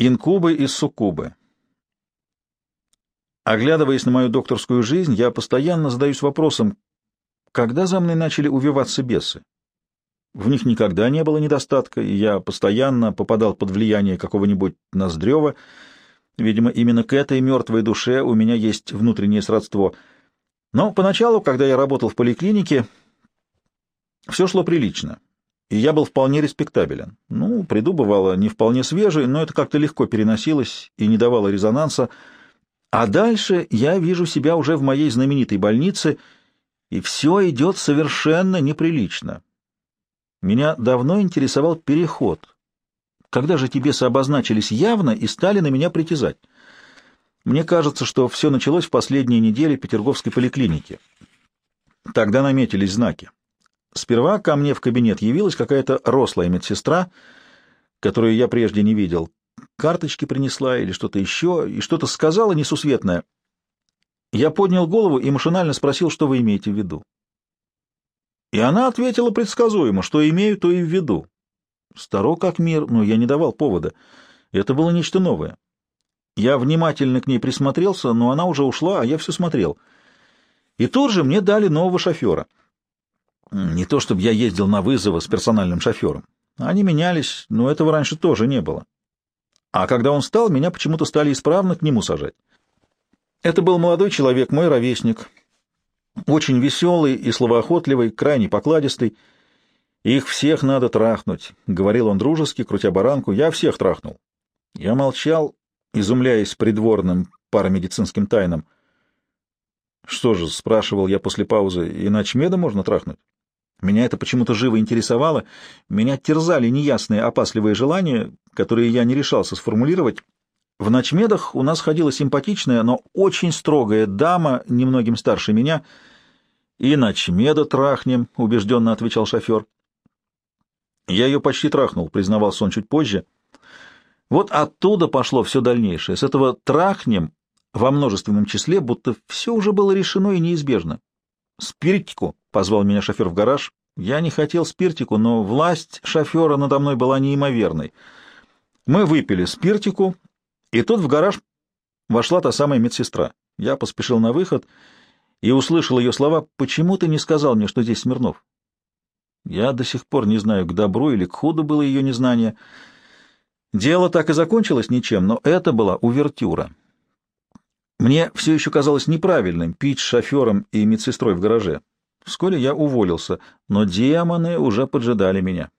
Инкубы и суккубы. Оглядываясь на мою докторскую жизнь, я постоянно задаюсь вопросом, когда за мной начали увиваться бесы? В них никогда не было недостатка, и я постоянно попадал под влияние какого-нибудь Ноздрева. Видимо, именно к этой мертвой душе у меня есть внутреннее сродство. Но поначалу, когда я работал в поликлинике, все шло прилично и я был вполне респектабелен. Ну, приду, бывало, не вполне свежий, но это как-то легко переносилось и не давало резонанса. А дальше я вижу себя уже в моей знаменитой больнице, и все идет совершенно неприлично. Меня давно интересовал переход. Когда же тебе сообозначились явно и стали на меня притязать? Мне кажется, что все началось в последние недели Петерговской поликлиники. Тогда наметились знаки. Сперва ко мне в кабинет явилась какая-то рослая медсестра, которую я прежде не видел. Карточки принесла или что-то еще, и что-то сказала несусветное. Я поднял голову и машинально спросил, что вы имеете в виду. И она ответила предсказуемо, что имею, то и в виду. Старо как мир, но я не давал повода. Это было нечто новое. Я внимательно к ней присмотрелся, но она уже ушла, а я все смотрел. И тут же мне дали нового шофера — не то чтобы я ездил на вызовы с персональным шофером. Они менялись, но этого раньше тоже не было. А когда он стал, меня почему-то стали исправно к нему сажать. Это был молодой человек, мой ровесник, очень веселый и словоохотливый, крайне покладистый. «Их всех надо трахнуть», — говорил он дружески, крутя баранку. «Я всех трахнул». Я молчал, изумляясь придворным парамедицинским тайнам. «Что же?» — спрашивал я после паузы. «И ночмеда можно трахнуть?» Меня это почему-то живо интересовало, меня терзали неясные опасливые желания, которые я не решался сформулировать. В ночмедах у нас ходила симпатичная, но очень строгая дама, немногим старше меня. «И ночмеда трахнем», — убежденно отвечал шофер. «Я ее почти трахнул», — признавался он чуть позже. Вот оттуда пошло все дальнейшее. С этого «трахнем» во множественном числе, будто все уже было решено и неизбежно. «Спиртику», — позвал меня шофер в гараж. Я не хотел спиртику, но власть шофера надо мной была неимоверной. Мы выпили спиртику, и тут в гараж вошла та самая медсестра. Я поспешил на выход и услышал ее слова «Почему ты не сказал мне, что здесь Смирнов?» Я до сих пор не знаю, к добру или к худу было ее незнание. Дело так и закончилось ничем, но это была увертюра. Мне все еще казалось неправильным пить с шофером и медсестрой в гараже. Вскоре я уволился, но демоны уже поджидали меня.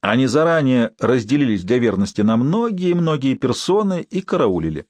Они заранее разделились для верности на многие-многие персоны и караулили.